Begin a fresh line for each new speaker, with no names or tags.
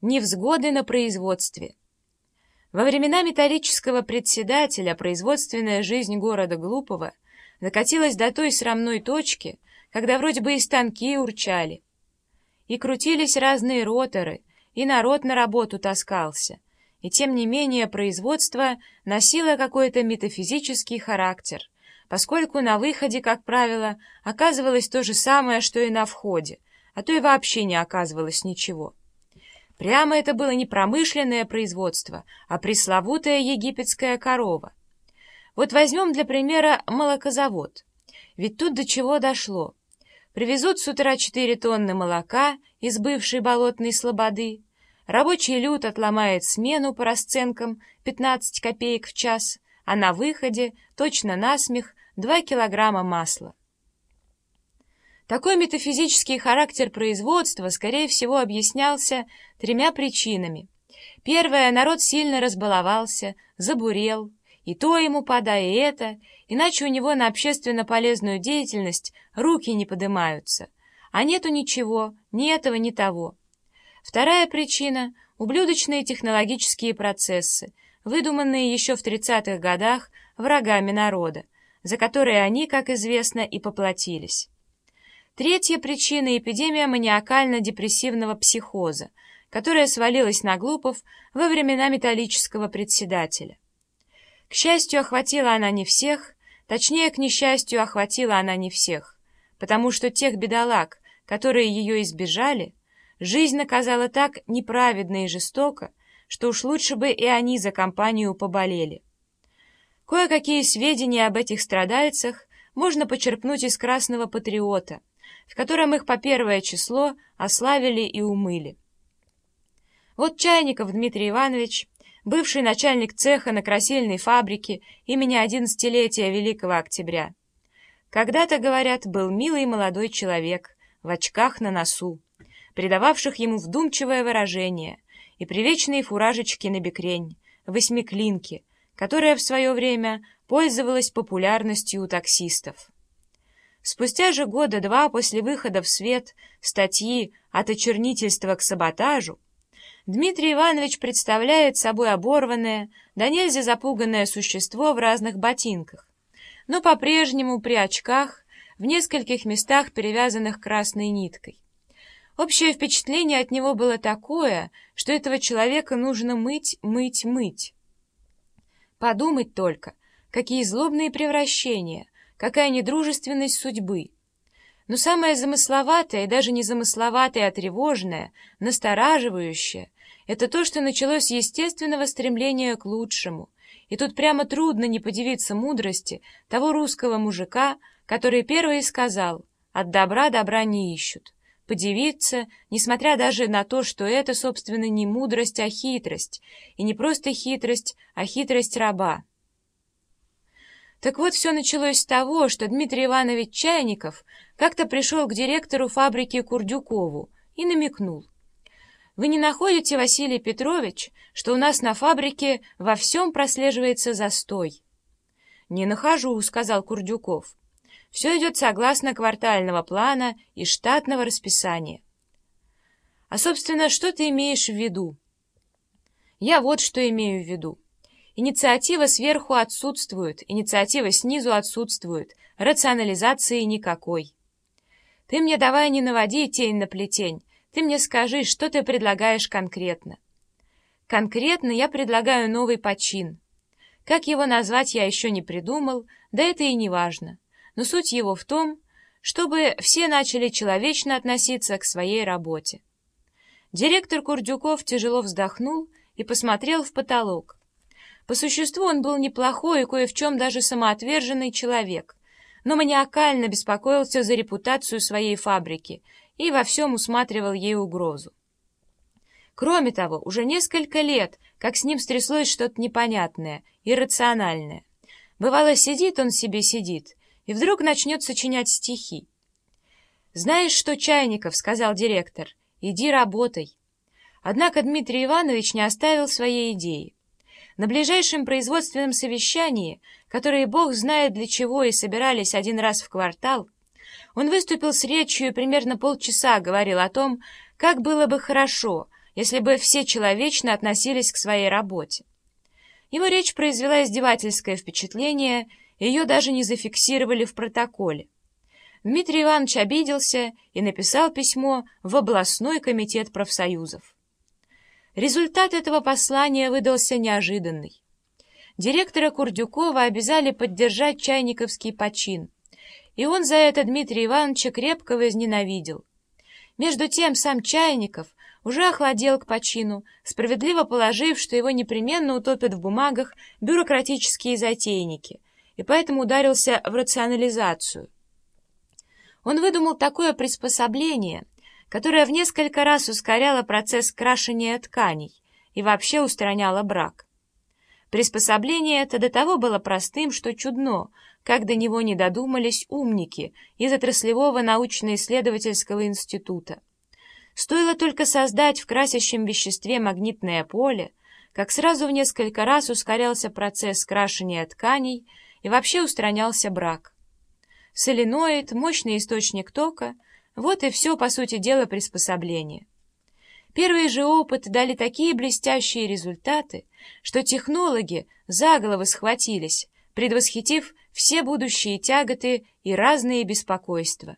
Невзгоды на производстве. Во времена металлического председателя производственная жизнь города Глупого накатилась до той срамной точки, когда вроде бы и станки урчали, и крутились разные роторы, и народ на работу таскался, и тем не менее производство носило какой-то метафизический характер, поскольку на выходе, как правило, оказывалось то же самое, что и на входе, а то и вообще не оказывалось ничего. Прямо это было не промышленное производство, а пресловутая египетская корова. Вот возьмем для примера молокозавод. Ведь тут до чего дошло. Привезут с утра 4 тонны молока из бывшей болотной слободы, рабочий люд отломает смену по расценкам 15 копеек в час, а на выходе, точно насмех, 2 килограмма масла. Такой метафизический характер производства, скорее всего, объяснялся тремя причинами. Первое, народ сильно разбаловался, забурел, и то ему подай, и это, иначе у него на общественно полезную деятельность руки не поднимаются, а нету ничего, ни этого, ни того. Вторая причина — ублюдочные технологические процессы, выдуманные еще в 30-х годах врагами народа, за которые они, как известно, и поплатились. Третья причина — эпидемия маниакально-депрессивного психоза, которая свалилась на Глупов во времена металлического председателя. К счастью, охватила она не всех, точнее, к несчастью, охватила она не всех, потому что тех бедолаг, которые ее избежали, жизнь наказала так неправедно и жестоко, что уж лучше бы и они за компанию поболели. Кое-какие сведения об этих страдальцах можно почерпнуть из «Красного патриота», в котором их по первое число ославили и умыли. Вот Чайников Дмитрий Иванович, бывший начальник цеха на красильной фабрике имени одиннадцатилетия Великого Октября. Когда-то, говорят, был милый молодой человек в очках на носу, придававших ему вдумчивое выражение, и привечные фуражечки на бекрень, восьмиклинки, которая в свое время пользовалась популярностью у таксистов. Спустя же года два после выхода в свет статьи «От очернительства к саботажу» Дмитрий Иванович представляет собой оборванное, да нельзя запуганное существо в разных ботинках, но по-прежнему при очках, в нескольких местах перевязанных красной ниткой. Общее впечатление от него было такое, что этого человека нужно мыть, мыть, мыть. Подумать только, какие злобные превращения — какая недружественность судьбы. Но самое замысловатое, и даже не замысловатое, а тревожное, настораживающее, это то, что началось естественного стремления к лучшему. И тут прямо трудно не подивиться мудрости того русского мужика, который первый сказал «от добра добра не ищут». Подивиться, несмотря даже на то, что это, собственно, не мудрость, а хитрость, и не просто хитрость, а хитрость раба. Так вот, все началось с того, что Дмитрий Иванович Чайников как-то пришел к директору фабрики Курдюкову и намекнул. «Вы не находите, Василий Петрович, что у нас на фабрике во всем прослеживается застой?» «Не нахожу», — сказал Курдюков. «Все идет согласно квартального плана и штатного расписания». «А, собственно, что ты имеешь в виду?» «Я вот что имею в виду. Инициатива сверху отсутствует, инициатива снизу отсутствует, рационализации никакой. Ты мне давай не наводи тень на плетень, ты мне скажи, что ты предлагаешь конкретно. Конкретно я предлагаю новый почин. Как его назвать я еще не придумал, да это и не важно. Но суть его в том, чтобы все начали человечно относиться к своей работе. Директор Курдюков тяжело вздохнул и посмотрел в потолок. По существу он был неплохой и кое в чем даже самоотверженный человек, но маниакально беспокоился за репутацию своей фабрики и во всем усматривал ей угрозу. Кроме того, уже несколько лет, как с ним стряслось что-то непонятное, иррациональное. Бывало, сидит он себе сидит, и вдруг начнет сочинять стихи. «Знаешь что, Чайников, — сказал директор, — иди работай». Однако Дмитрий Иванович не оставил своей идеи. На ближайшем производственном совещании, которое бог знает для чего и собирались один раз в квартал, он выступил с речью примерно полчаса говорил о том, как было бы хорошо, если бы все человечно относились к своей работе. Его речь произвела издевательское впечатление, ее даже не зафиксировали в протоколе. Дмитрий Иванович обиделся и написал письмо в областной комитет профсоюзов. Результат этого послания выдался неожиданный. Директора Курдюкова обязали поддержать чайниковский почин, и он за это Дмитрия Ивановича крепко возненавидел. Между тем сам Чайников уже охладел к почину, справедливо положив, что его непременно утопят в бумагах бюрократические затейники, и поэтому ударился в рационализацию. Он выдумал такое приспособление, которое в несколько раз ускоряло процесс крашения тканей и вообще устраняло брак. Приспособление это до того было простым, что чудно, как до него не додумались умники из отраслевого научно-исследовательского института. Стоило только создать в красящем веществе магнитное поле, как сразу в несколько раз ускорялся процесс крашения тканей и вообще устранялся брак. Соленоид, мощный источник тока — вот и все, по сути дела, приспособление. Первые же опыты дали такие блестящие результаты, что технологи за головы схватились, предвосхитив все будущие тяготы и разные беспокойства.